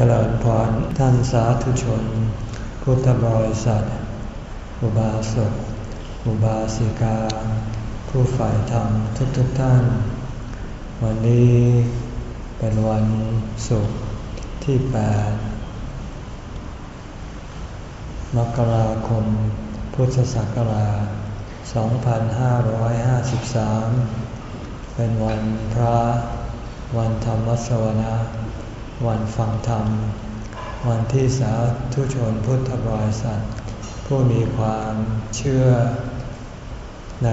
เจริญพรท่านสาธุชน พุทธบริษัท อุบาสก อุบาสิกา ผู้ฝ่ายธรรมทุกๆทท่าน วันนี้เป็นวันศุกร์ที่ 8 มกราคม พุทธศักราช 2553 เป็นวันพระ วันธรรมสวนา วันฟังธรรม วันที่สาธุชนพุทธบริษัท ผู้มีความเชื่อ ใน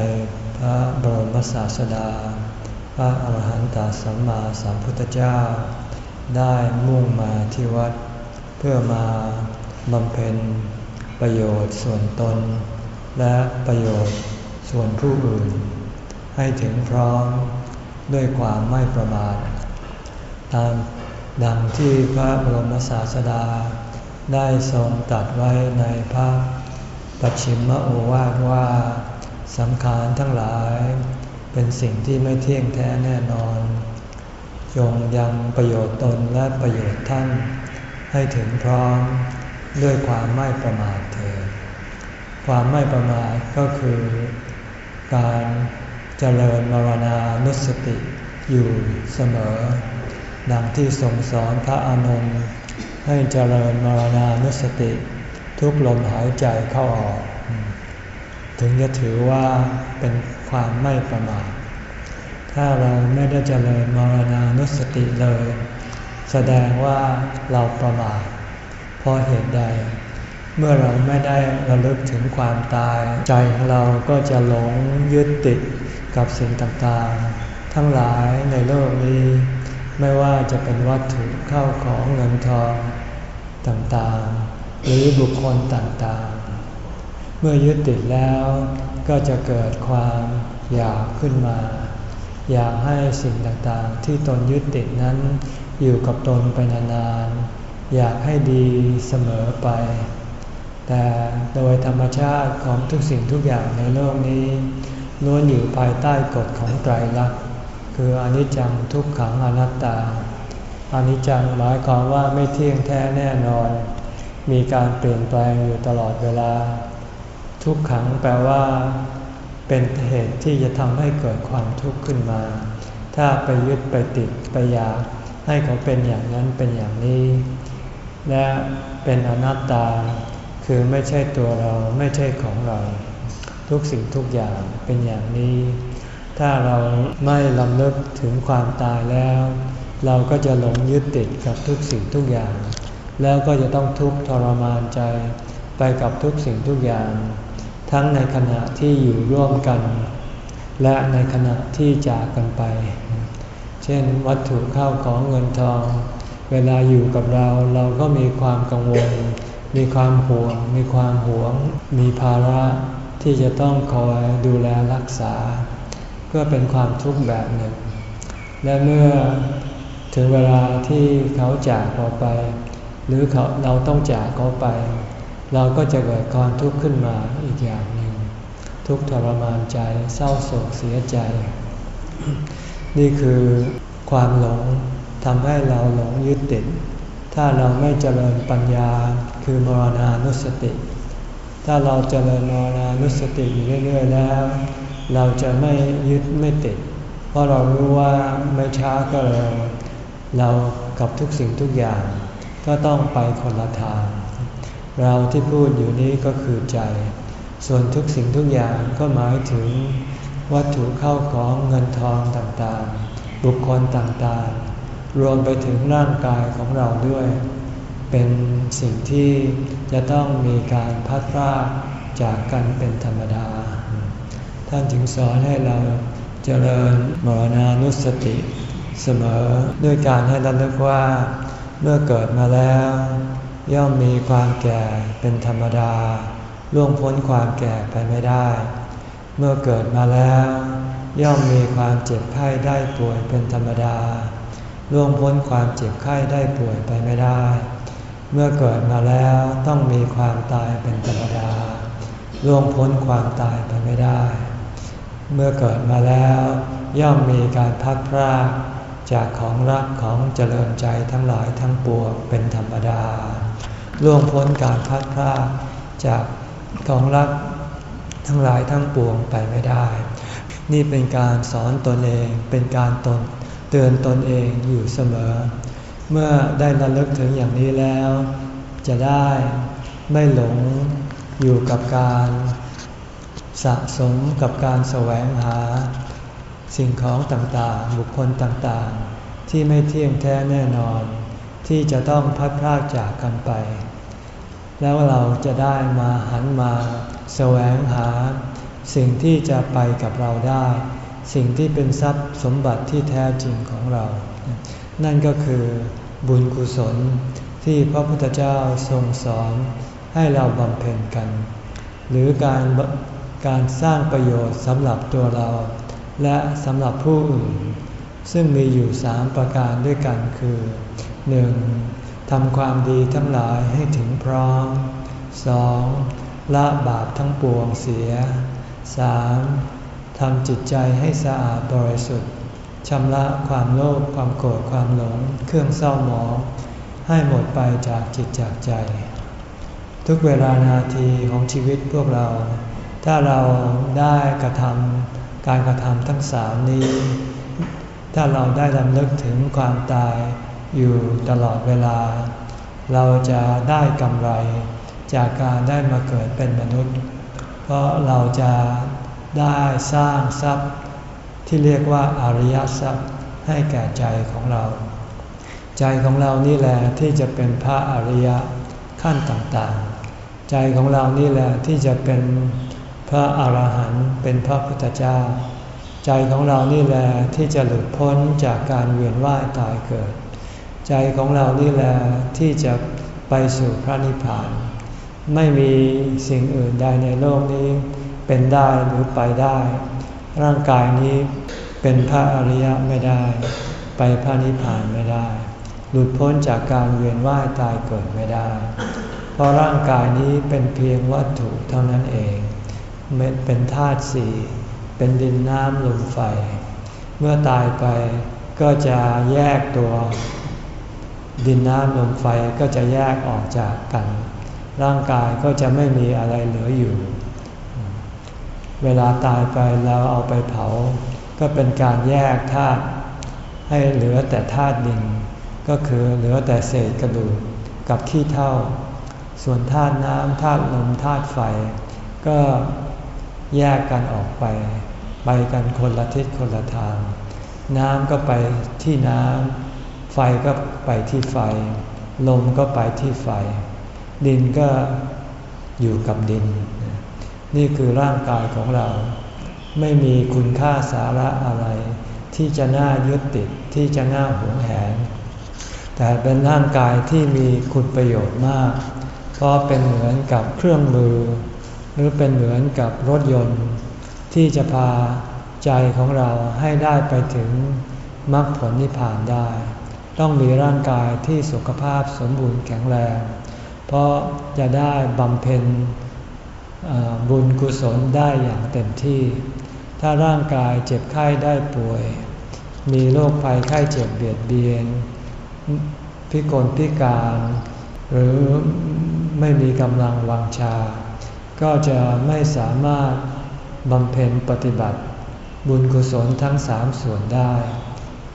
พระบรมศาสดา พระอรหันตสัมมาสัมพุทธเจ้า ได้มุ่งมาที่วัด เพื่อมาบำเพ็ญประโยชน์ส่วนตน และประโยชน์ส่วนผู้อื่น ให้ถึงพร้อมด้วยความไม่ประมาทตาม ดังที่พระบรมศาสดา ได้ทรงตัดไว้ในพระปัจฉิมโอวาทว่าสังขารทั้งหลาย เป็นสิ่งที่ไม่เที่ยงแท้แน่นอน จงยังประโยชน์ตนและประโยชน์ท่าน ให้ถึงพร้อมด้วยความไม่ประมาทเถิดความไม่ประมาทก็คือ การเจริญมรณานุสติอยู่เสมอ ดังที่ทรงสอนพระอานนท์ให้เจริญมรณานุสติ ทุกลมหายใจเข้าออก ถึงจะถือว่าเป็นความไม่ประมาทถ้าเราไม่ได้เจริญมรณานุสติเลย แสดงว่าเราประมาทเพราะเหตุใด เมื่อเราไม่ได้ระลึกถึงความตาย ใจของเราก็จะหลงยึดติดกับสิ่งต่างๆ ทั้งหลายในโลกนี้ ไม่ว่าจะเป็นวัตถุเข้าของเงินทองต่างๆ หรือบุคคลต่างๆ เมื่อยึดติดแล้วก็จะเกิดความอยากขึ้นมา อยากให้สิ่งต่างๆ ที่ตนยึดติดนั้นอยู่กับตนไปนานๆ อยากให้ดีเสมอไป แต่โดยธรรมชาติของทุกสิ่งทุกอย่างในโลกนี้ล้วนอยู่ภายใต้กฎของไตรลักษณ์ คืออนิจจังทุกขังอนัตตาอนิจจังหมายความว่าไม่เที่ยงแท้แน่นอน มีการเปลี่ยนแปลงอยู่ตลอดเวลา ทุกขังแปลว่า เป็นเหตุที่จะทำให้เกิดความทุกข์ขึ้นมา ถ้าไปยึดไปติดไปอยากให้เขาเป็นอย่างนั้นเป็นอย่างนี้ และเป็นอนัตตา คือไม่ใช่ตัวเราไม่ใช่ของเรา ทุกสิ่งทุกอย่างเป็นอย่างนี้ ถ้าเราไม่ลำลึกถึงความตายแล้ว เราก็จะหลงยึดติดกับทุกสิ่งทุกอย่าง แล้วก็จะต้องทุกข์ทรมานใจไปกับทุกสิ่งทุกอย่าง ทั้งในขณะที่อยู่ร่วมกัน และในขณะที่จากกันไป เช่นวัตถุเข้าของเงินทอง เวลาอยู่กับเราเราก็มีความกังวล มีความห่วง มีความหวง มีภาระที่จะต้องคอยดูแลรักษา ก็เป็นความทุกข์แบบหนึ่ง และเมื่อถึงเวลาที่เขาจากเราไป หรือเขาเราต้องจากเขาไป เราก็จะเกิดความทุกข์ขึ้นมาอีกอย่างหนึ่ง ทุกทรมานใจเศร้าโศกเสียใจ นี่คือความหลงทำให้เราหลงยึดติด ถ้าเราไม่เจริญปัญญาคือมรณานุสติ ถ้าเราเจริญมรณานุสติอยู่เรื่อย ๆ แล้ว เราจะไม่ยึดไม่ติด เพราะเรารู้ว่าไม่ช้าก็เร็วเรากับทุกสิ่งทุกอย่าง ก็ต้องไปคนละทาง เราที่พูดอยู่นี้ก็คือใจ ส่วนทุกสิ่งทุกอย่างก็หมายถึง วัตถุเข้าของเงินทองต่างๆ บุคคลต่างๆ รวมไปถึงร่างกายของเราด้วย เป็นสิ่งที่จะต้องมีการพัดพลาดจากกันเป็นธรรมดา ท่านจึงสอนให้เราเจริญมรณานุสติเสมอด้วยการให้ระลึกว่าเมื่อเกิดมาแล้ว ย่อมมีความแก่เป็นธรรมดา ล่วงพ้นความแก่ไปไม่ได้ เมื่อเกิดมาแล้ว ย่อมมีความเจ็บไข้ได้ป่วยเป็นธรรมดา ล่วงพ้นความเจ็บไข้ได้ป่วยไปไม่ได้ เมื่อเกิดมาแล้วต้องมีความตายเป็นธรรมดาล่วงพ้นความตายไปไม่ได้ เมื่อเกิดมาแล้วย่อมมีการพัดพรากจากของรักของเจริญใจทั้งหลายทั้งปวงเป็นธรรมดาล่วงพ้นการพัดพลาดจากของรักทั้งหลายทั้งปวงไปไม่ได้ นี่เป็นการสอนตนเองเป็นการตนเตือนตนเองอยู่เสมอ เมื่อได้ระลึกถึงอย่างนี้แล้ว จะได้ไม่หลงอยู่กับการสะสมกับการแสวงหา สิ่งของต่างๆ บุคคลต่างๆ ที่ไม่เที่ยงแท้แน่นอน ที่จะต้องพัดพลากจากกันไป แล้วเราจะได้มาหันมาแสวงหา สิ่งที่จะไปกับเราได้ สิ่งที่เป็นทรัพย์สมบัติที่แท้จริงของเรา นั่นก็คือบุญกุศลที่พระพุทธเจ้าทรงสอนให้เราบำเพ็ญกัน หรือการการสร้างประโยชน์สำหรับตัวเรา และสำหรับผู้อื่น ซึ่งมีอยู่สามประการด้วยกันคือ 1. ทำความดีทั้งหลายให้ถึงพร้อม 2. ละบาปทั้งปวงเสีย 3. ทำจิตใจให้สะอาดบริสุทธิ์ ชำระความโลภความโกรธความหลง เครื่องเศร้าหมอง ให้หมดไปจากจิตจากใจ ทุกเวลานาทีของชีวิตพวกเรา ถ้าเราได้กระทำการกระทำทั้งสามนี้ ถ้าเราได้ลำลึกถึงความตายอยู่ตลอดเวลา เราจะได้กำไรจากการได้มาเกิดเป็นมนุษย์ เพราะเราจะได้สร้างทรัพย์ ที่เรียกว่าอริยทรัพย์ให้แก่ใจของเรา ใจของเรานี่แหละที่จะเป็นพระอริยขั้นต่างๆ ใจของเรานี่แหละที่จะเป็นพระอรหันต์เป็นพระพุทธเจ้า ใจของเรานี่แหละที่จะหลุดพ้นจากการเวียนว่ายตายเกิด ใจของเรานี่แหละที่จะไปสู่พระนิพพาน ไม่มีสิ่งอื่นใดในโลกนี้เป็นได้หรือไปได้ ร่างกายนี้เป็นพระอริยะไม่ได้ ไปพระนิพพานไม่ได้ หลุดพ้นจากการเวียนว่ายตายเกิดไม่ได้ เพราะร่างกายนี้เป็นเพียงวัตถุเท่านั้นเอง เป็นธาตุสี่ เป็นดินน้ำลมไฟ เมื่อตายไปก็จะแยกตัว ดินน้ำลมไฟก็จะแยกออกจากกัน ร่างกายก็จะไม่มีอะไรเหลืออยู่ เวลาตายไปเราเอาไปเผา ก็เป็นการแยกธาตุให้เหลือแต่ธาตุดิน ก็คือเหลือแต่เศษกระดูกกับขี้เท่า ส่วนธาตุน้ำธาตุลมธาตุไฟ ก็แยกกันออกไป ไปกันคนละทิศคนละทาง น้ำก็ไปที่น้ำไฟก็ไปที่ไฟ ลมก็ไปที่ไฟ ดินก็อยู่กับดิน นี่คือร่างกายของเรา ไม่มีคุณค่าสาระอะไร ที่จะน่ายึดติดที่จะน่าหวงแหน แต่เป็นร่างกายที่มีคุณประโยชน์มาก เพราะเป็นเหมือนกับเครื่องมือ หรือเป็นเหมือนกับรถยนต์ ที่จะพาใจของเราให้ได้ไปถึงมรรคผลนิพพานได้ ต้องมีร่างกายที่สุขภาพสมบูรณ์แข็งแรง เพราะจะได้บำเพ็ญ บุญกุศลได้อย่างเต็มที่ ถ้าร่างกายเจ็บไข้ได้ป่วย มีโรคภัยไข้เจ็บเบียดเบียน พิกลพิการ หรือไม่มีกำลังวังชา ก็จะไม่สามารถบำเพ็ญปฏิบัติ บุญกุศลทั้งสามส่วนได้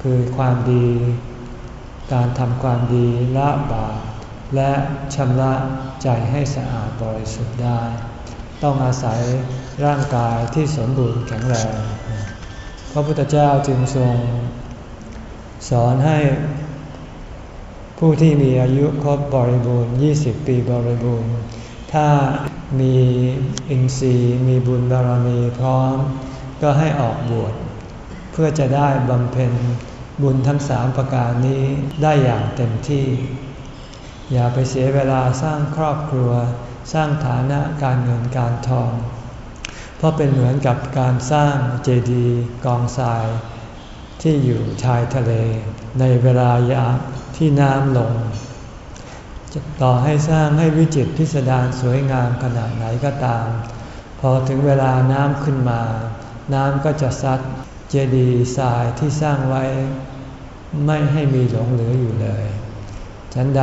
คือความดี การทำความดีละบาปและชำระใจให้สะอาดบริสุทธิ์ได้ ต้องอาศัยร่างกายที่สมบูรณ์แข็งแรง พระพุทธเจ้าจึงทรง สอนให้ผู้ที่มีอายุครบบริบูรณ์ 20 ปีบริบูรณ์ ถ้ามีอินทรีย์ มีบุญบารมีพร้อม ก็ให้ออกบวช เพื่อจะได้บำเพ็ญบุญทั้งสามประการนี้ได้อย่างเต็มที่ อย่าไปเสียเวลาสร้างครอบครัว สร้างฐานะการเงินการทอง เพราะเป็นเหมือนกับการสร้างเจดีย์กองทราย ที่อยู่ชายทะเล ในเวลายามที่น้ำลง ต่อให้สร้างให้วิจิตพิสดารสวยงามขนาดไหนก็ตาม พอถึงเวลาน้ำขึ้นมา น้ำก็จะซัดเจดีย์ทรายที่สร้างไว้ไม่ให้มีหลงเหลืออยู่เลย ฉันใด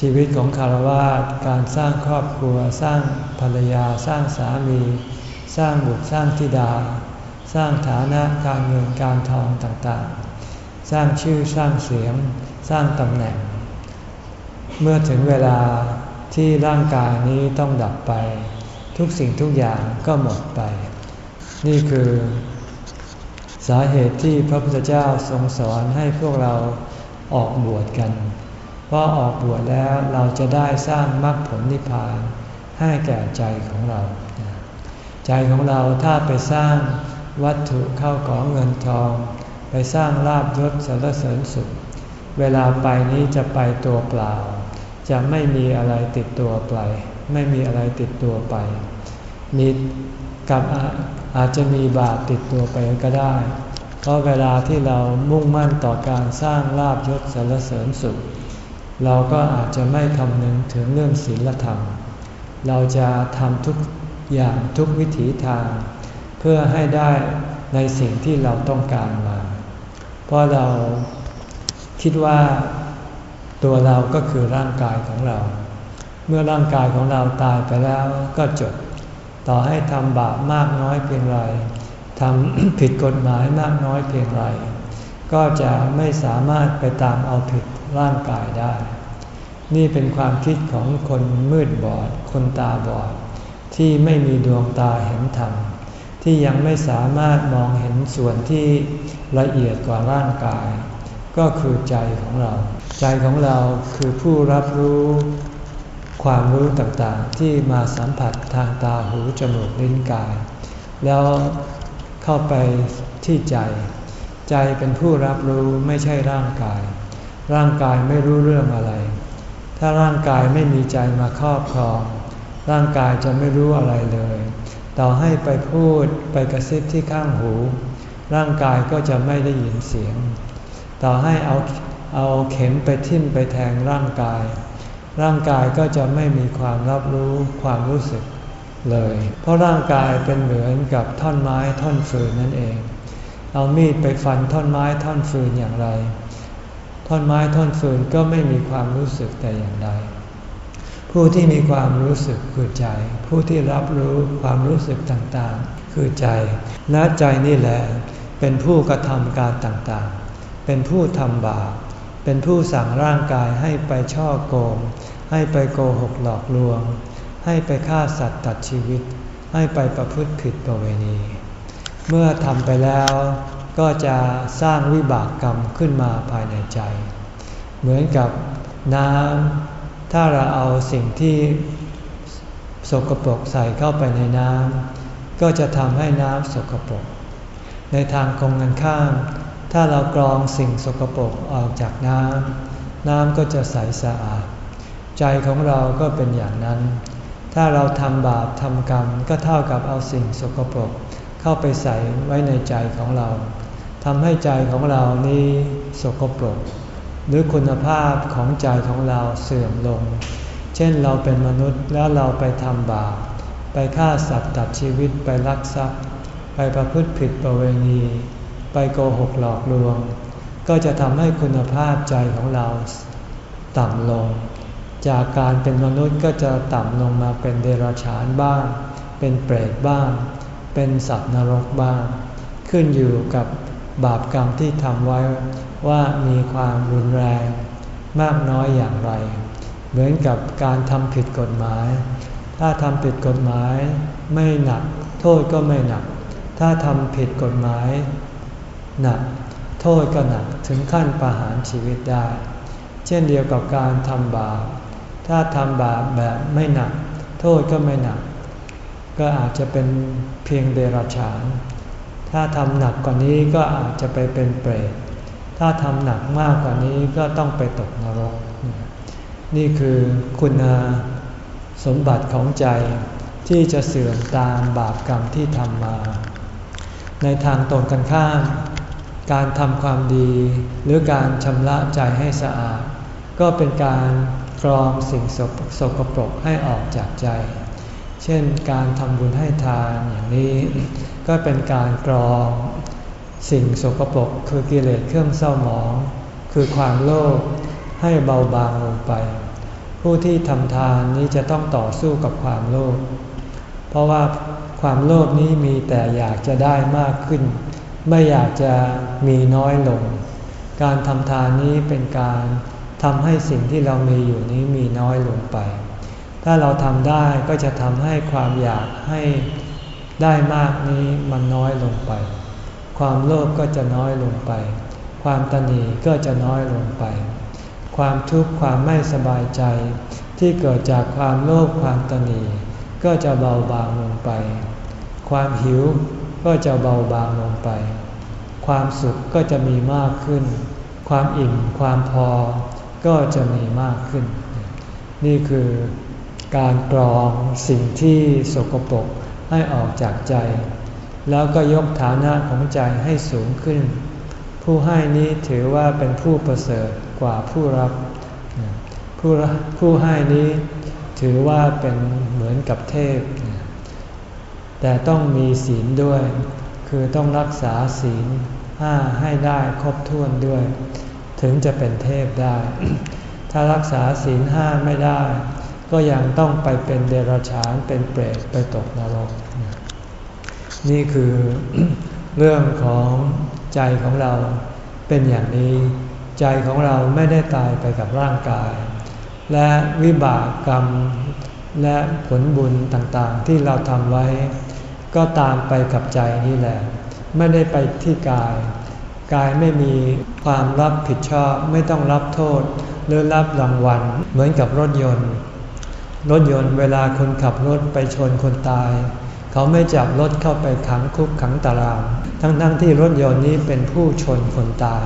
ชีวิตของคารวะการสร้างครอบครัว สร้างภรรยา สร้างสามี สร้างบุตรสร้างธิดา สร้างฐานะการเงินการทองต่างๆ สร้างชื่อสร้างเสียง สร้างตำแหน่ง เมื่อถึงเวลาที่ร่างกายนี้ต้องดับไป ทุกสิ่งทุกอย่างก็หมดไป นี่คือสาเหตุที่พระพุทธเจ้าทรงสอนให้พวกเราออกบวชกัน เพราะออกบวชแล้วเราจะได้สร้างมรรคผลนิพพานให้แก่ใจของเรา ใจของเราถ้าไปสร้างวัตถุเข้าของเงินทอง ไปสร้างลาบยศสรรเสริญสุข เวลาไปนี้จะไปตัวเปล่า จะไม่มีอะไรติดตัวไป ไม่มีอะไรติดตัวไป มีกับอาจจะมีบาปติดตัวไปก็ได้ เพราะเวลาที่เรามุ่งมั่นต่อการสร้างลาบยศสรรเสริญสุข เราก็อาจจะไม่คำนึงถึงเรื่องศีลธรรม เราจะทำทุกอย่างทุกวิถีทาง เพื่อให้ได้ในสิ่งที่เราต้องการมา เพราะเราคิดว่าตัวเราก็คือร่างกายของเรา เมื่อร่างกายของเราตายไปแล้วก็จบ ต่อให้ทำบาปมากน้อยเพียงไรทำผิดกฎหมายมากน้อยเพียงไร ก็จะไม่สามารถไปตามเอาผิด ร่างกายได้ นี่เป็นความคิดของคนมืดบอด คนตาบอด ที่ไม่มีดวงตาเห็นธรรม ที่ยังไม่สามารถมองเห็นส่วนที่ละเอียดกว่าร่างกาย ก็คือใจของเรา ใจของเราคือผู้รับรู้ความรู้ต่างๆ ที่มาสัมผัสทางตาหูจมูกลิ้นกาย แล้วเข้าไปที่ใจ ใจเป็นผู้รับรู้ไม่ใช่ร่างกาย ร่างกายไม่รู้เรื่องอะไร ถ้าร่างกายไม่มีใจมาครอบครอง ร่างกายจะไม่รู้อะไรเลย ต่อให้ไปพูดไปกระซิบที่ข้างหู ร่างกายก็จะไม่ได้ยินเสียง ต่อให้เอาเอาเข็มไปทิ่มไปแทงร่างกาย ร่างกายก็จะไม่มีความรับรู้ความรู้สึกเลย เพราะร่างกายเป็นเหมือนกับท่อนไม้ท่อนฟืนนั่นเอง เอามีดไปฟันท่อนไม้ท่อนฟืนอย่างไร ท่อนไม้ท่อนฟืนก็ไม่มีความรู้สึกแต่อย่างใด ผู้ที่มีความรู้สึกคือใจ ผู้ที่รับรู้ความรู้สึกต่างๆ คือใจ และใจนี่แหละเป็นผู้กระทำการต่างๆ เป็นผู้ทำบาป เป็นผู้สั่งร่างกายให้ไปช่อโกง ให้ไปโกหกหลอกลวง ให้ไปฆ่าสัตว์ตัดชีวิต ให้ไปประพฤติผิดประเวณี เมื่อทำไปแล้ว ก็จะสร้างวิบากกรรมขึ้นมาภายในใจ เหมือนกับน้ำถ้าเราเอาสิ่งที่สกปรกใส่เข้าไปในน้ำก็จะทำให้น้ำสกปรก ในทางคงกันข้าม ถ้าเรากรองสิ่งสกปรกออกจากน้ำน้ำก็จะใสสะอาด ใจของเราก็เป็นอย่างนั้น ถ้าเราทำบาปทำกรรมก็เท่ากับเอาสิ่งสกปรกเข้าไปใส่ไว้ในใจของเรา ทำให้ใจของเรานี้สกปรก หรือคุณภาพของใจของเราเสื่อมลง เช่นเราเป็นมนุษย์แล้วเราไปทำบาป ไปฆ่าสัตว์ตัดชีวิตไปลักทรัพย์ ไปประพฤติผิดประเวณี ไปโกหกหลอกลวง ก็จะทำให้คุณภาพใจของเราต่ำลง จากการเป็นมนุษย์ก็จะต่ำลงมาเป็นเดรัจฉานบ้าง เป็นเปรตบ้าง เป็นสัตว์นรกบ้าง ขึ้นอยู่กับ บาปกรรมที่ทำไว้ว่ามีความรุนแรงมากน้อยอย่างไร เหมือนกับการทำผิดกฎหมาย ถ้าทำผิดกฎหมายไม่หนัก โทษก็ไม่หนัก ถ้าทำผิดกฎหมายหนัก โทษก็หนักถึงขั้นประหารชีวิตได้ เช่นเดียวกับการทำบาป ถ้าทำบาปแบบไม่หนัก โทษก็ไม่หนัก ก็อาจจะเป็นเพียงเดรัจฉาน ถ้าทำหนักกว่านี้ก็อาจจะไปเป็นเปรต ถ้าทำหนักมากกว่านี้ก็ต้องไปตกนรก นี่คือคุณสมบัติของใจที่จะเสื่อมตามบาปกรรมที่ทำมา ในทางตรงกันข้าม การทำความดี หรือการชำระใจให้สะอาด ก็เป็นการกรองสิ่งสกปรกให้ออกจากใจ เช่นการทำบุญให้ทานอย่างนี้ ก็เป็นการกรอง สิ่งสกปรกคือกิเลสเครื่องเศร้าหมอง คือความโลภให้เบาบางลงไป ผู้ที่ทำทานนี้จะต้องต่อสู้กับความโลภเพราะว่าความโลภนี้มีแต่อยากจะได้มากขึ้น ไม่อยากจะมีน้อยลง การทำทานนี้เป็นการทำให้สิ่งที่เรามีอยู่นี้มีน้อยลงไป ถ้าเราทำได้ก็จะทำให้ความอยากให้ ได้มากนี้มันน้อยลงไป ความโลภก็จะน้อยลงไป ความตนีก็จะน้อยลงไป ความทุกข์ความไม่สบายใจ ที่เกิดจากความโลภความตนีก็จะเบาบางลงไป ความหิวก็จะเบาบางลงไป ความสุขก็จะมีมากขึ้น ความอิ่มความพอก็จะมีมากขึ้น นี่คือการกรองสิ่งที่สกปรก ให้ออกจากใจ แล้วก็ยกฐานะของใจให้สูงขึ้น ผู้ให้นี้ถือว่าเป็นผู้ประเสริฐกว่าผู้รับ ผู้ผู้ให้นี้ถือว่าเป็นเหมือนกับเทพ แต่ต้องมีศีลด้วย คือต้องรักษาศีลห้าให้ได้ครบถ้วนด้วย ถึงจะเป็นเทพได้ ถ้ารักษาศีลห้าไม่ได้ ก็ยังต้องไปเป็นเดรัจฉานเป็นเปรตไปตกนรก นี่คือเรื่องของใจของเราเป็นอย่างนี้ ใจของเราไม่ได้ตายไปกับร่างกาย และวิบากกรรมและผลบุญต่างๆ ที่เราทำไว้ ก็ตามไปกับใจนี่แหละ ไม่ได้ไปที่กาย กายไม่มีความรับผิดชอบไม่ต้องรับโทษ หรือรับรางวัลเหมือนกับรถยนต์ รถยนต์เวลาคนขับรถไปชนคนตาย เขาไม่จับรถเข้าไปขังคุกขังตาราง ทั้งๆทที่รถยนต์นี้เป็นผู้ชนคนตาย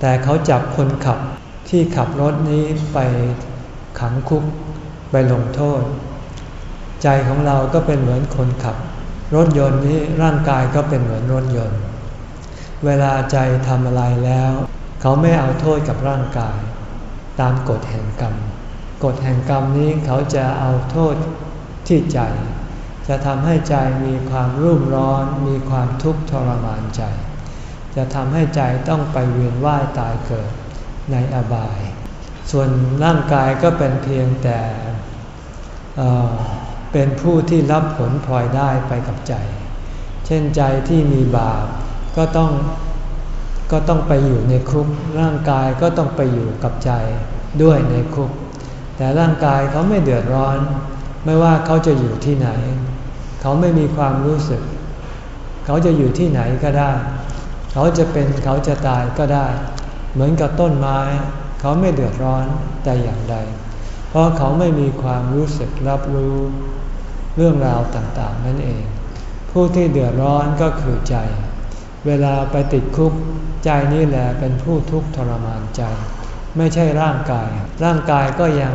แต่เขาจับคนขับที่ขับรถนี้ไปขังคุกไปลงโทษ ใจของเราก็เป็นเหมือนคนขับ รถยนต์นี้ร่างกายก็เป็นเหมือนรถยนต์ เวลาใจทำอะไรแล้ว เขาไม่เอาโทษกับร่างกาย ตามกฎแห่งกรรม กฎแห่งกรรมนี้เขาจะเอาโทษที่ใจ จะทำให้ใจมีความรุ่มร้อน มีความทุกข์ทรมานใจ จะทำให้ใจต้องไปเวียนว่ายตายเกิดในอบาย ส่วนร่างกายก็เป็นเพียงแต่เป็นผู้ที่รับผลพลอยได้ไปกับใจ เช่นใจที่มีบาปก็ต้องก็ต้องไปอยู่ในคุก ร่างกายก็ต้องไปอยู่กับใจด้วยในคุก แต่ร่างกายเขาไม่เดือดร้อน ไม่ว่าเขาจะอยู่ที่ไหน เขาไม่มีความรู้สึก เขาจะอยู่ที่ไหนก็ได้ เขาจะเป็นเขาจะตายก็ได้ เหมือนกับต้นไม้ เขาไม่เดือดร้อนแต่อย่างใด เพราะเขาไม่มีความรู้สึกรับรู้เรื่องราวต่างๆ นั่นเอง ผู้ที่เดือดร้อนก็คือใจ เวลาไปติดคุกใจนี่แหละเป็นผู้ทุกข์ทรมานใจ ไม่ใช่ร่างกาย ร่างกายก็ยัง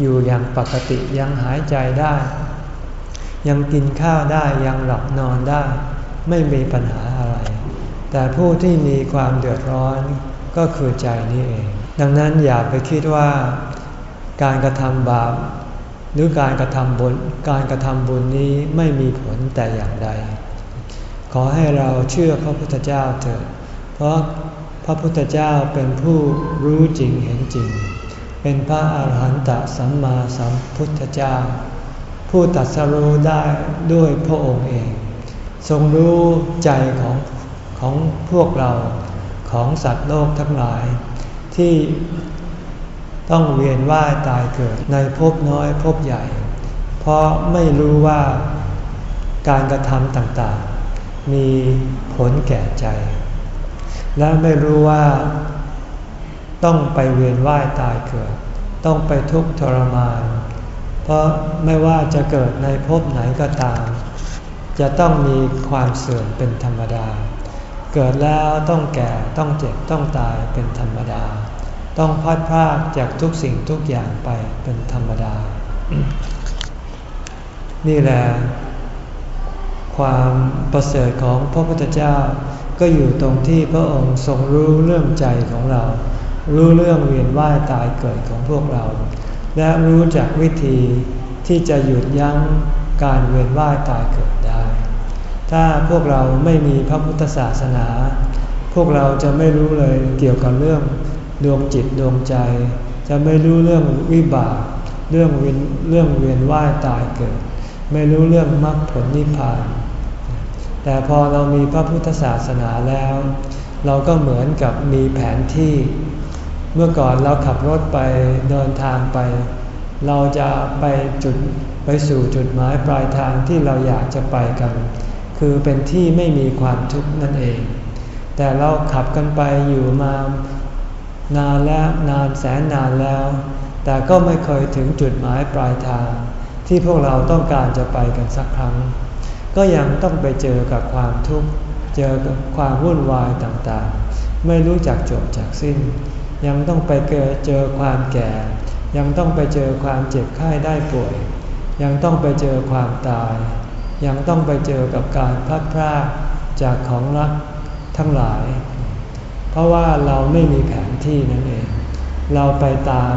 อยู่อย่างปกติยังหายใจได้ ยังกินข้าวได้ยังหลับนอนได้ ไม่มีปัญหาอะไร แต่ผู้ที่มีความเดือดร้อนก็คือใจนี่เอง ดังนั้นอย่าไปคิดว่าการกระทำบาปหรือการกระทำบุญการกระทำบุญนี้ไม่มีผลแต่อย่างใด ขอให้เราเชื่อพระพุทธเจ้าเถิดเพราะ พระพุทธเจ้าเป็นผู้รู้จริงเห็นจริง เป็นพระอาหารหันตสัมมาสัมพุทธเจ้า ผู้ตัดสรู้ได้ด้วยพระองค์เอง ทรงรู้ใจของของพวกเราของสัตว์โลกทั้งหลาย ที่ต้องเวียนว่ายตายเกิดในภพน้อยภพใหญ่ เพราะไม่รู้ว่าการกระทำต่างๆ มีผลแก่ใจ และไม่รู้ว่า ต้องไปเวียนว่ายตายเกิด ต้องไปทุกข์ทรมาน เพราะไม่ว่าจะเกิดในภพไหนก็ตาม จะต้องมีความเสื่อมเป็นธรรมดา เกิดแล้วต้องแก่ต้องเจ็บต้องตายเป็นธรรมดา ต้องพัดพลากจากทุกสิ่งทุกอย่างไปเป็นธรรมดา นี่แหละความประเสริฐของพระพุทธเจ้า ก็อยู่ตรงที่พระองค์ทรงรู้เรื่องใจของเรา รู้เรื่องเวียนว่ายตายเกิดของพวกเรา และรู้จักวิธีที่จะหยุดยั้งการเวียนว่ายตายเกิดได้ ถ้าพวกเราไม่มีพระพุทธศาสนา พวกเราจะไม่รู้เลยเกี่ยวกับเรื่องดวงจิตดวงใจ จะไม่รู้เรื่องวิบากเรื่องเวียนเรื่องเวียนว่ายตายเกิด ไม่รู้เรื่องมรรคผลนิพพาน แต่พอเรามีพระพุทธศาสนาแล้ว เราก็เหมือนกับมีแผนที่ เมื่อก่อนเราขับรถไปเดินทางไป เราจะไปจุดไปสู่จุดหมายปลายทางที่เราอยากจะไปกัน คือเป็นที่ไม่มีความทุกข์นั่นเอง แต่เราขับกันไปอยู่มานานแล้วนานแสนนานแล้ว แต่ก็ไม่เคยถึงจุดหมายปลายทาง ที่พวกเราต้องการจะไปกันสักครั้ง ก็ยังต้องไปเจอกับความทุกข์ เจอกับความวุ่นวายต่างๆ ไม่รู้จักจบจากสิ้น ยังต้องไปเจอความแก่ ยังต้องไปเจอความเจ็บไข้ได้ป่วย ยังต้องไปเจอความตาย ยังต้องไปเจอกับการพัดพรากจากของรักทั้งหลาย เพราะว่าเราไม่มีแผนที่นั่นเอง เราไปตาม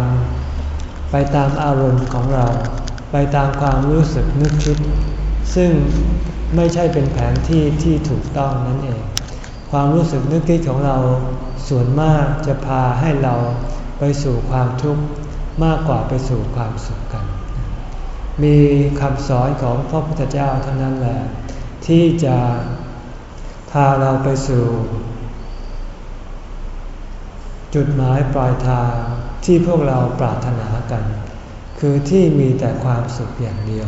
ไปตามอารมณ์ของเรา ไปตามความรู้สึกนึกคิด ซึ่งไม่ใช่เป็นแผนที่ที่ถูกต้องนั่นเอง ความรู้สึกนึกคิดของเราส่วนมากจะพาให้เราไปสู่ความทุกข์มากกว่าไปสู่ความสุขกัน มีคำสอนของพระพุทธเจ้าเท่านั้นแหละ ที่จะพาเราไปสู่ จุดหมายปลายทางที่พวกเราปรารถนากัน คือที่มีแต่ความสุขอย่างเดียว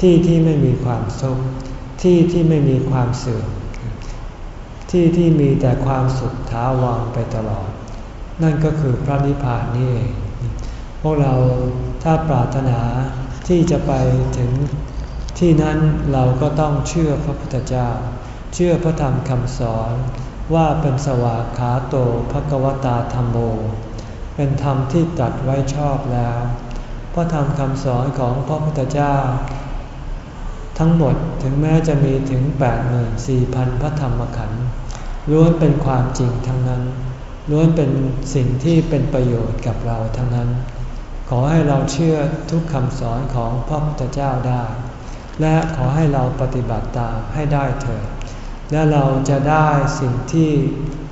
ที่ที่ไม่มีความทุขที่ที่ไม่มีความเสื่อม ที่ที่มีแต่ความสุขท้าวางไปตลอด นั่นก็คือพระนิพพานนี่เอง พวกเราถ้าปรารถนาที่จะไปถึงที่นั้นเราก็ต้องเชื่อพระพุทธเจ้า เชื่อพระธรรมคำสอนว่าเป็นสวากขาโตภกวตาธรรมโม เป็นธรรมที่ตัดไว้ชอบแล้ว พระธรรมคำสอนของพระพุทธเจ้า ทั้งหมดถึงแม้จะมีถึง 84,000 พระธรรมขันธ์ล้วนเป็นความจริงทั้งนั้น ล้วนเป็นสิ่งที่เป็นประโยชน์กับเราทั้งนั้น ขอให้เราเชื่อทุกคำสอนของพระพุทธเจ้าได้ และขอให้เราปฏิบัติตามให้ได้เถิดและเราจะได้สิ่งที่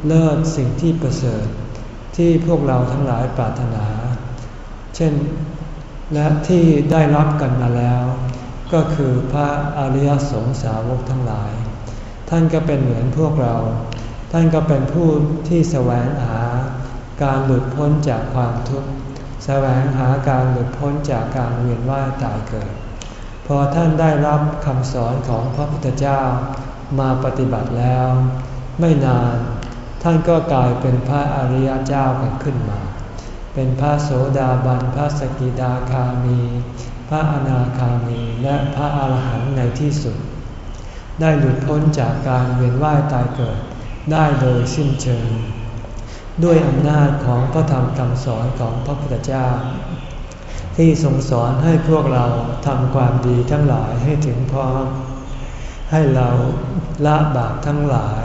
เลิศสิ่งที่ประเสริฐ ที่พวกเราทั้งหลายปรารถนา เช่น และที่ได้รับกันมาแล้ว ก็คือพระอริยสงสาวกทั้งหลาย ท่านก็เป็นเหมือนพวกเรา ท่านก็เป็นผู้ที่แสวงหาการหลุดพ้นจากความทุกข์แสวงหาการหลุดพ้นจากการเวียนว่ายตายเกิด พอท่านได้รับคำสอนของพระพุทธเจ้ามาปฏิบัติแล้ว ไม่นาน ท่านก็กลายเป็นพระอริยเจ้ากันขึ้นมา เป็นพระโสดาบันพระสกิดาคามี พระอนาคามีและพระอาหารหันต์ในที่สุด ได้หลุดพ้นจากการเวียนว่ายตายเกิดได้โดยสิ้นเชิง ด้วยอำนาจของพระธรรมคำสอนของพระพุทธเจ้า ที่ทรงสอนให้พวกเราทำความดีทั้งหลายให้ถึงพร้อม ให้เราละบาปทั้งหลาย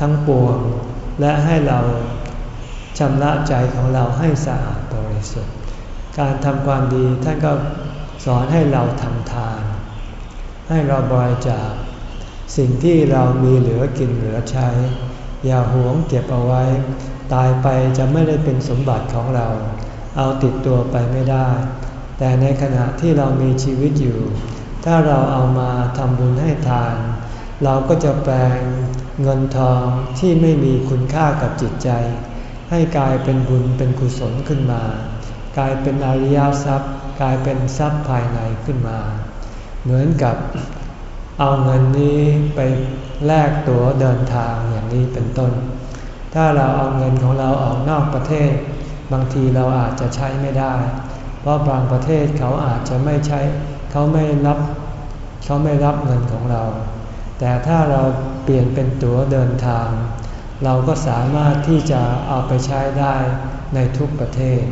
ทั้งปวง และให้เราชำระใจของเราให้สะอาดบริสุทธิ์ การทำความดีท่านก็ สอนให้เราทำทาน ให้เราบริจาคสิ่งที่เรามีเหลือกินเหลือใช้ อย่าหวงเก็บเอาไว้ ตายไปจะไม่ได้เป็นสมบัติของเรา เอาติดตัวไปไม่ได้ แต่ในขณะที่เรามีชีวิตอยู่ ถ้าเราเอามาทำบุญให้ทาน เราก็จะแปลงเงินทองที่ไม่มีคุณค่ากับจิตใจ ให้กลายเป็นบุญเป็นกุศลขึ้นมา กลายเป็นอริยทรัพย์ กลายเป็นทรัพย์ภายในขึ้นมา เหมือนกับเอาเงินนี้ไปแลกตั๋วเดินทางอย่างนี้เป็นต้น ถ้าเราเอาเงินของเราออกนอกประเทศ บางทีเราอาจจะใช้ไม่ได้ เพราะบางประเทศเขาอาจจะไม่ใช้ เขาไม่รับเขาไม่รับเงินของเรา แต่ถ้าเราเปลี่ยนเป็นตั๋วเดินทาง เราก็สามารถที่จะเอาไปใช้ได้ในทุกประเทศ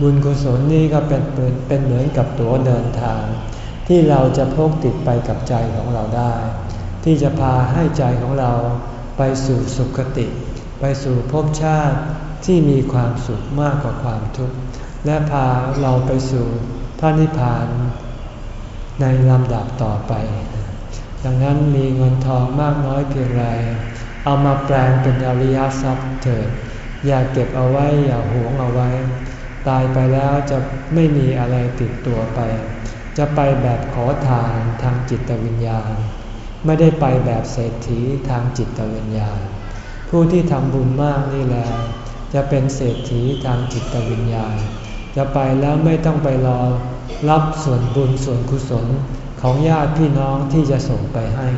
บุญกุศลนี่ก็เป็นเป็นเหมือนกับตั๋วเดินทาง ที่เราจะพกติดไปกับใจของเราได้ ที่จะพาให้ใจของเราไปสู่สุคติ ไปสู่ภพชาติที่มีความสุขมากกว่าความทุกข์และพาเราไปสู่พระนิพพานในลำดับต่อไป ดังนั้นมีเงินทองมากน้อยเพียงไร เอามาแปลงเป็นอริยทรัพย์เถิด อย่าเก็บเอาไว้อย่าหวงเอาไว้ ตายไปแล้วจะไม่มีอะไรติดตัวไป จะไปแบบขอทานทางจิตวิญญาณ ไม่ได้ไปแบบเศรษฐีทางจิตวิญญาณ ผู้ที่ทำบุญมากนี่แหละจะเป็นเศรษฐีทางจิตวิญญาณ จะไปแล้วไม่ต้องไปรอรับส่วนบุญส่วนกุศลของญาติพี่น้องที่จะส่งไปให้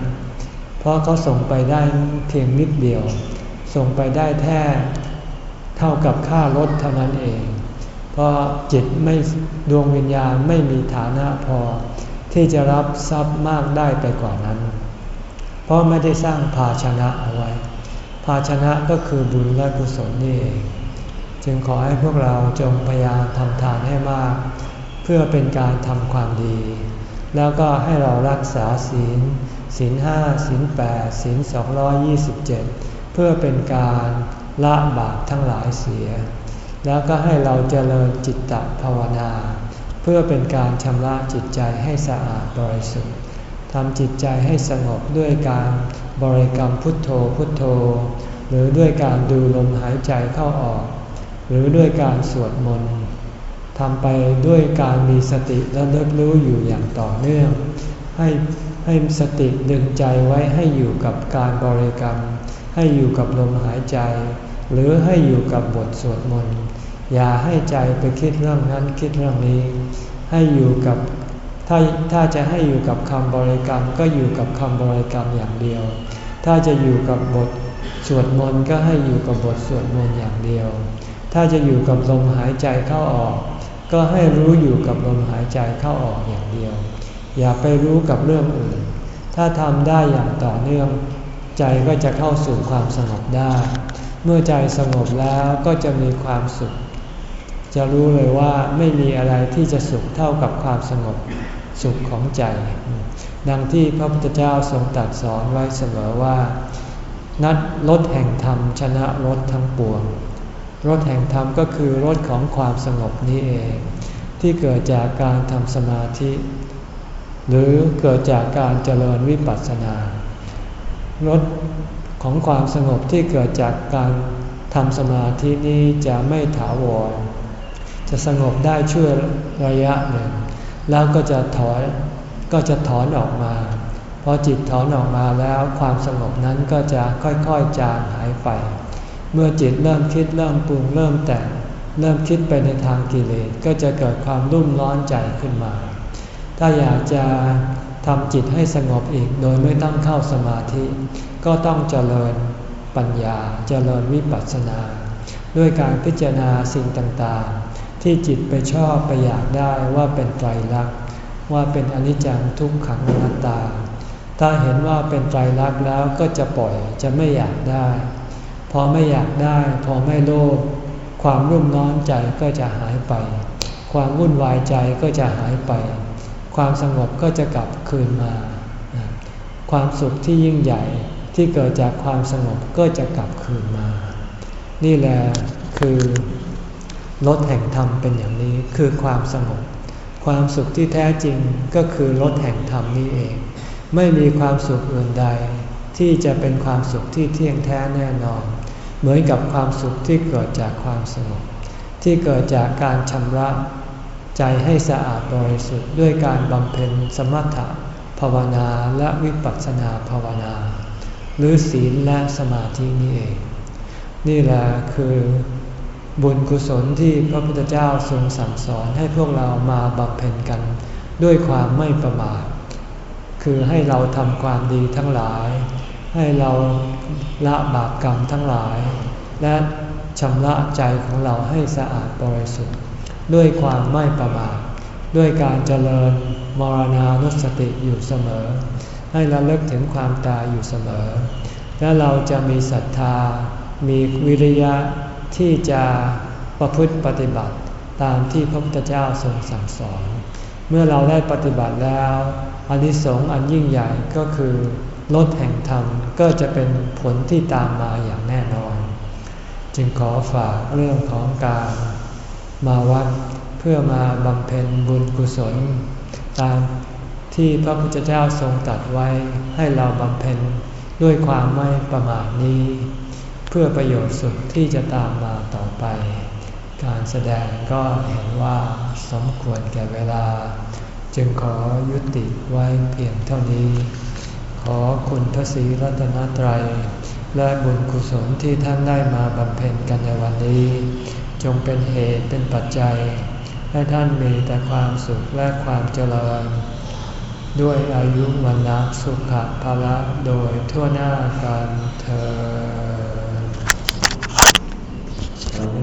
เพราะเขาส่งไปได้เพียงนิดเดียว ส่งไปได้แค่เท่ากับค่ารถเท่านั้นเอง เพราะจิตไม่ดวงวิญญาณไม่มีฐานะพอ ที่จะรับทรัพย์มากได้ไปกว่านั้น เพราะไม่ได้สร้างภาชนะเอาไว้ ภาชนะก็คือบุญและกุศลนี่เอง จึงขอให้พวกเราจงพยายามทำทานให้มาก เพื่อเป็นการทำความดี แล้วก็ให้เรารักษาศีลศีลห้าศีลแปดศีลสองยี่สิบเจ็ดเพื่อเป็นการละบาปทั้งหลายเสีย แล้วก็ให้เราเจริญจิตตภาวนา เพื่อเป็นการชำระจิตใจให้สะอาดบริสุทธิ์ทำจิตใจให้สงบด้วยการบริกรรมพุทโธพุทโธ หรือด้วยการดูลมหายใจเข้าออก หรือด้วยการสวดมนต์ทำไปด้วยการมีสติและเลิกรู้อยู่อย่างต่อเนื่อง ให้ให้สติดึงใจไว้ให้อยู่กับการบริกรรม ให้อยู่กับลมหายใจ หรือให้อยู่กับบทสวดมนต์ อย่าให้ใจไปคิดเรื่องนั้นคิดเรื่องนี้ ให้อยู่กับถ้าถ้าจะให้อยู่กับคำบริกรรมก็อยู่กับคำบริกรรมอย่างเดียว ถ้าจะอยู่กับบทสวดมนต์ก็ให้อยู่กับบทสวดมนต์อย่างเดียว ถ้าจะอยู่กับลมหายใจเข้าออก ก็ให้รู้อยู่กับลมหายใจเข้าออกอย่างเดียว อย่าไปรู้กับเรื่องอื่น ถ้าทำได้อย่างต่อเนื่อง ใจก็จะเข้าสู่ความสงบได้ เมื่อใจสงบแล้วก็จะมีความสุข จะรู้เลยว่าไม่มีอะไรที่จะสุขเท่ากับความสงบสุขของใจ ดังที่พระพุทธเจ้าทรงตรัสสอนไว้เสมอว่า นัดรถแห่งธรรมชนะรถทั้งปวงรถแห่งธรรมก็คือรถของความสงบนี้เอง ที่เกิดจากการทำสมาธิ หรือเกิดจากการเจริญวิปัสสนารถของความสงบที่เกิดจากการทำสมาธินี้จะไม่ถาวร จะสงบได้ช่วยระยะหนึ่ง แล้วก็จะถอนก็จะถอนออกมาพอจิตถอนออกมาแล้วความสงบนั้นก็จะค่อยๆจางหายไป เมื่อจิตเริ่มคิดเริ่มปรุงเริ่มแต่ง เริ่มคิดไปในทางกิเลสก็จะเกิดความรุ่มร้อนใจขึ้นมา ถ้าอยากจะทำจิตให้สงบอีกโดยไม่ต้องเข้าสมาธิ ก็ต้องเจริญปัญญาเจริญวิปัสสนา ด้วยการพิจารณาสิ่งต่าง ที่จิตไปชอบไปอยากได้ว่าเป็นไตรลักษณ์ว่าเป็นอนิจจังทุกขังอนัตตา ถ้าเห็นว่าเป็นไตรลักษณ์แล้วก็จะปล่อยจะไม่อยากได้ พอไม่อยากได้ พอไม่โลภความรุ่มร้อนใจก็จะหายไป ความวุ่นวายใจก็จะหายไป ความสงบก็จะกลับคืนมา ความสุขที่ยิ่งใหญ่ที่เกิดจากความสงบก็จะกลับคืนมา นี่แหละคือ รถแห่งธรรมเป็นอย่างนี้คือความสงบ ความสุขที่แท้จริงก็คือรถแห่งธรรมนี้เอง ไม่มีความสุขอื่นใด ที่จะเป็นความสุขที่เที่ยงแท้แน่นอน เหมือนกับความสุขที่เกิดจากความสงบ ที่เกิดจากการชำระใจให้สะอาดบริสุทธิ์ด้วยการบำเพ็ญสมถะภาวนาและวิปัสสนาภาวนา หรือศีลและสมาธินี่เอง นี่แหละคือ บุญกุศลที่พระพุทธเจ้าทรงสั่งสอนให้พวกเรามาบำเพ็ญกัน ด้วยความไม่ประมาทคือให้เราทำความดีทั้งหลาย ให้เราละบาปกรรมทั้งหลาย และชำระใจของเราให้สะอาดบริสุทธิ์ ด้วยความไม่ประมาทด้วยการเจริญมรณานุสติอยู่เสมอ ให้เราเลิกถึงความตายอยู่เสมอ และเราจะมีศรัทธา มีวิริยะ ที่จะประพฤติปฏิบัติตามที่พระพุทธเจ้าทรงสั่งสอน เมื่อเราได้ปฏิบัติแล้วอนิสงส์อันยิ่งใหญ่ก็คือลดแห่งธรรมก็จะเป็นผลที่ตามมาอย่างแน่นอน จึงขอฝากเรื่องของการมาวัดเพื่อมาบำเพ็ญบุญกุศล ตามที่พระพุทธเจ้าทรงตัดไว้ให้เราบำเพ็ญด้วยความไม่ประมาทนี้ เพื่อประโยชน์สุขที่จะตามมาต่อไป การแสดงก็เห็นว่าสมควรแก่เวลา จึงขอยุติไว้เพียงเท่านี้ ขอคุณพระศรีรัตนตรัย และบุญกุศลที่ท่านได้มาบำเพ็ญกันในวันนี้ จงเป็นเหตุเป็นปัจจัย ให้ท่านมีแต่ความสุขและความเจริญด้วยอายุวันนะสุขภาละโดยทั่วหน้ากันเธอ